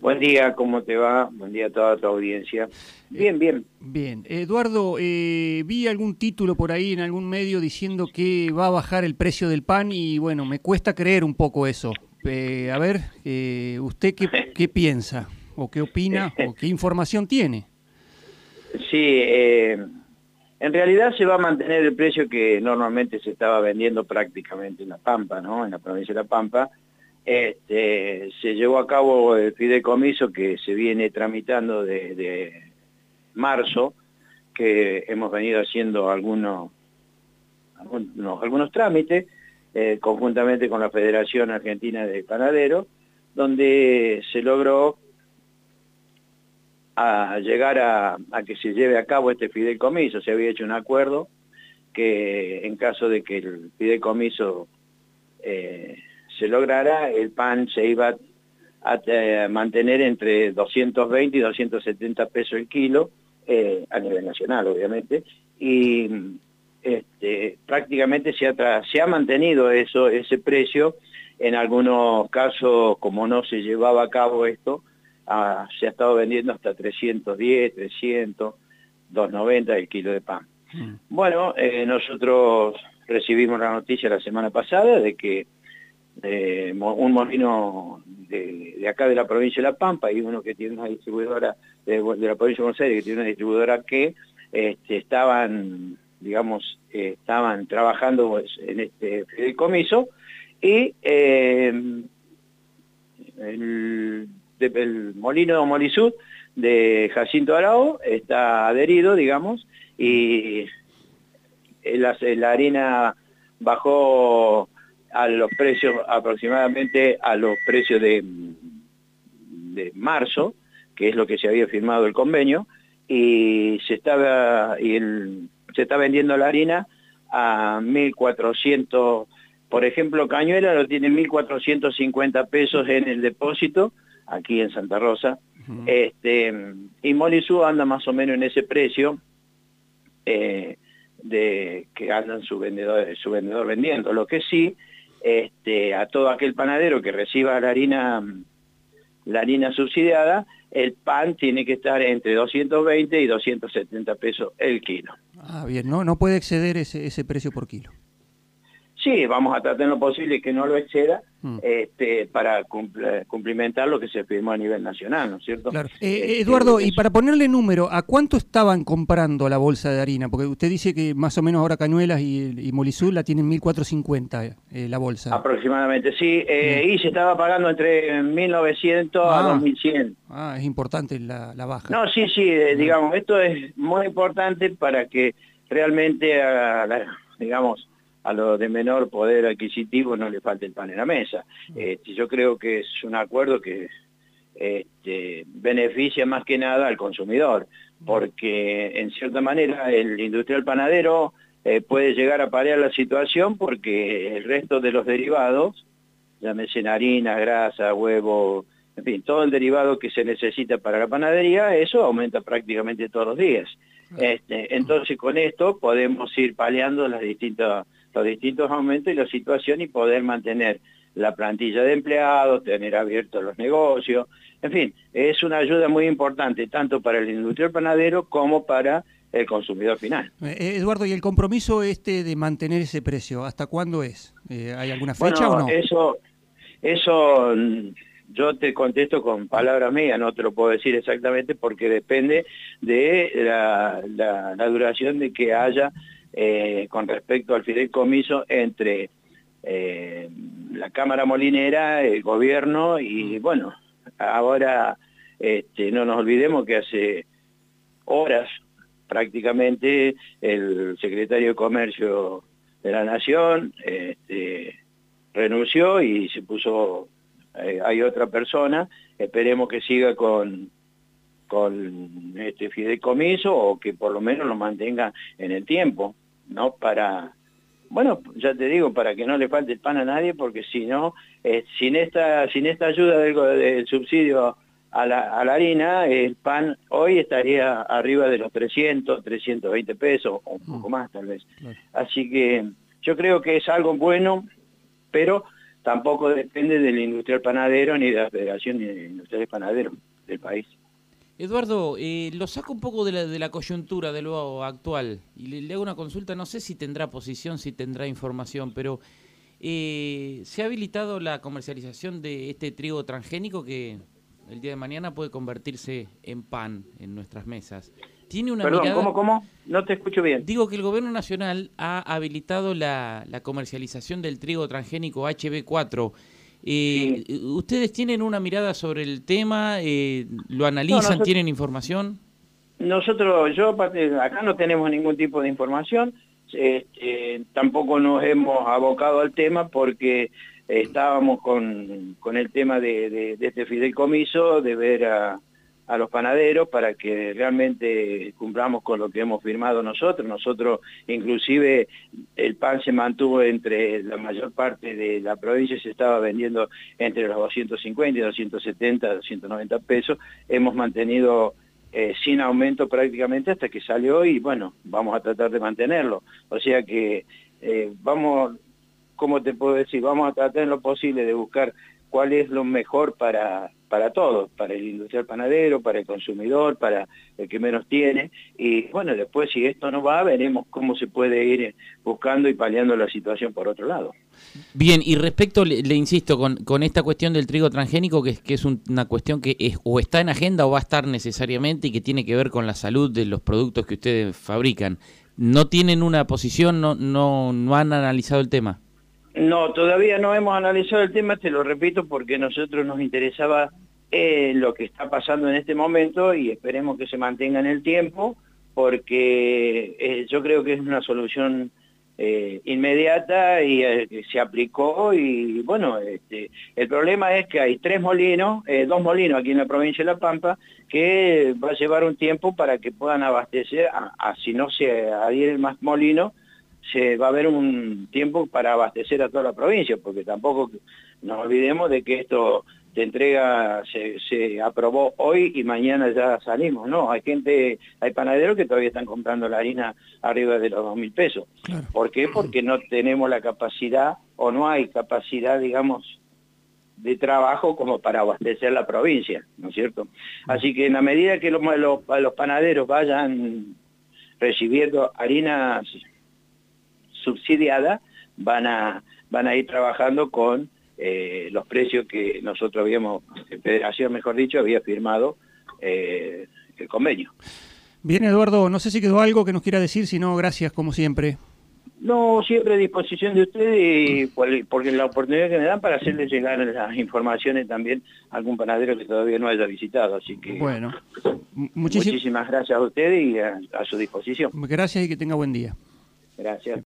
Buen día, ¿cómo te va? Buen día a toda tu audiencia. Bien, bien. Bien. Eduardo, eh, vi algún título por ahí en algún medio diciendo que va a bajar el precio del pan y bueno, me cuesta creer un poco eso. Eh, a ver, eh, ¿usted qué, qué, piensa? ¿O qué opina? ¿O qué información tiene? Sí, en realidad se va a mantener el precio que normalmente se estaba vendiendo prácticamente en La Pampa, ¿no? En la provincia de La Pampa este, se llevó a cabo el fideicomiso que se viene tramitando desde marzo, que hemos venido haciendo algunos, algunos, trámites, eh, conjuntamente con la Federación Argentina de Panaderos, donde se logró llegar a, que se lleve a cabo este fideicomiso. Se había hecho un acuerdo que en caso de que el fideicomiso eh, se lograra, el pan se iba a eh, mantener entre 220 y 270 pesos el kilo, eh, a nivel nacional obviamente, y este, prácticamente se ha, se ha mantenido eso, ese precio, en algunos casos como no se llevaba a cabo esto, ah, se ha estado vendiendo hasta 310, 300, 290 el kilo de pan. Mm. Bueno, eh, nosotros recibimos la noticia la semana pasada de que un molino de, acá de la provincia de La Pampa y uno que tiene una distribuidora de, la provincia de Buenos Aires que tiene una distribuidora que este, estaban, digamos, estaban trabajando pues, en este fideicomiso y eh, el, molino de Molisud de Jacinto Arao está adherido, digamos, y la, la harina bajó a los precios aproximadamente a los precios de, de marzo, que es lo que se había firmado el convenio, y se estaba y se está vendiendo la harina a 1.400, por ejemplo, Cañuela lo tiene 1.450 pesos en el depósito, aquí en Santa Rosa, este, y Molisú anda más o menos en ese precio, eh, de que andan su vendedor, su vendedor vendiendo. Lo que sí este, a todo aquel panadero que reciba la harina, la harina subsidiada, el pan tiene que estar entre 220 y 270 pesos el kilo. Ah, bien, no, no puede exceder ese, ese precio por kilo. Sí, vamos a tratar en lo posible que no lo exceda mm. este, para cumplimentar lo que se firmó a nivel nacional, ¿no es cierto? Claro. Eh, este, Eduardo, y para ponerle número, ¿a cuánto estaban comprando la bolsa de harina? Porque usted dice que más o menos ahora Cañuelas y, y Molisú la tienen 1.450 eh, la bolsa. Aproximadamente, sí. Eh, y se estaba pagando entre 1.900 a 2.100. Ah. ah, es importante la, la baja. No, sí, sí, digamos, esto es muy importante para que realmente, digamos, a los de menor poder adquisitivo no le falte el pan en la mesa. Mm. Este, yo creo que es un acuerdo que este, beneficia más que nada al consumidor, mm. porque en cierta manera el industrial panadero eh, puede llegar a parear la situación porque el resto de los derivados, llámese harina, grasa, huevo, en fin, todo el derivado que se necesita para la panadería, eso aumenta prácticamente todos los días. Este, entonces con esto podemos ir paliando las distintas los distintos aumentos y la situación y poder mantener la plantilla de empleados, tener abiertos los negocios, en fin, es una ayuda muy importante tanto para el industrial panadero como para el consumidor final. Eh, Eduardo, ¿y el compromiso este de mantener ese precio, hasta cuándo es? Eh, ¿Hay alguna fecha o no? Eso, eso mm, yo te contesto con palabras mías, no te lo puedo decir exactamente porque depende de la, la duración de que haya eh, con respecto al fideicomiso entre eh, la Cámara Molinera, el gobierno y bueno, ahora este, no nos olvidemos que hace horas prácticamente el secretario de Comercio de la Nación este, renunció y se puso, eh, hay otra persona, esperemos que siga con, con este fideicomiso o que por lo menos lo mantenga en el tiempo. ¿No? Para, bueno, ya te digo, para que no le falte el pan a nadie, porque si no, eh, sin, esta, sin esta ayuda del, subsidio a la, a la, harina, el pan hoy estaría arriba de los 300, 320 pesos, o un poco mm. más tal vez. Así que yo creo que es algo bueno, pero tampoco depende del industrial panadero ni de la Federación de Industriales Panaderos del país. Eduardo, eh, lo saco un poco de la, de la coyuntura de lo actual y le, hago una consulta, no sé si tendrá posición, si tendrá información, pero eh, se ha habilitado la comercialización de este trigo transgénico que el día de mañana puede convertirse en pan en nuestras mesas. Tiene una Perdón, ¿cómo, cómo? No te escucho bien. Digo que el gobierno nacional ha habilitado la, la comercialización del trigo transgénico HB4 eh, ¿Ustedes tienen una mirada sobre el tema? Eh, ¿Lo analizan? ¿Tienen información? Nosotros, yo acá no tenemos ningún tipo de información, este, tampoco nos hemos abocado al tema porque estábamos con, con el tema de, de, de este fideicomiso, de ver a, a los panaderos para que realmente cumplamos con lo que hemos firmado nosotros. Nosotros, inclusive, el pan se mantuvo entre la mayor parte de la provincia, se estaba vendiendo entre los 250 y 270, 290 pesos. Hemos mantenido eh, sin aumento prácticamente hasta que salió y bueno, vamos a tratar de mantenerlo. O sea que eh, vamos, ¿cómo te puedo decir? Vamos a tratar en lo posible de buscar cuál es lo mejor para, para todos, para el industrial panadero, para el consumidor, para el que menos tiene. Y bueno, después si esto no va, veremos cómo se puede ir buscando y paliando la situación por otro lado. Bien, y respecto, le, insisto, con, con, esta cuestión del trigo transgénico, que, que es una cuestión que es, o está en agenda o va a estar necesariamente y que tiene que ver con la salud de los productos que ustedes fabrican, ¿no tienen una posición, no, no, no han analizado el tema? No, todavía no hemos analizado el tema, te lo repito, porque nosotros nos interesaba eh, lo que está pasando en este momento y esperemos que se mantenga en el tiempo, porque eh, yo creo que es una solución eh, inmediata y se aplicó y bueno, este, el problema es que hay tres molinos, dos molinos aquí en la provincia de La Pampa, que va a llevar un tiempo para que puedan abastecer, si no se adhieren más molinos, se va a haber un tiempo para abastecer a toda la provincia, porque tampoco nos olvidemos de que esto se entrega, se, aprobó hoy y mañana ya salimos, ¿no? Hay gente, hay panaderos que todavía están comprando la harina arriba de los dos mil pesos. ¿Por qué? Porque no tenemos la capacidad o no hay capacidad, digamos, de trabajo como para abastecer la provincia, ¿no es cierto? Así que en la medida que los, los, los panaderos vayan recibiendo harinas subsidiada van a, van a ir trabajando con eh, los precios que nosotros habíamos, Federación mejor dicho, había firmado eh, el convenio. Bien, Eduardo, no sé si quedó algo que nos quiera decir, si no, gracias como siempre. No, siempre a disposición de ustedes y porque la oportunidad que me dan para hacerles llegar las informaciones también a algún panadero que todavía no haya visitado. Así que bueno, muchísimas gracias a ustedes y a su disposición. Gracias y que tenga buen día. Gracias.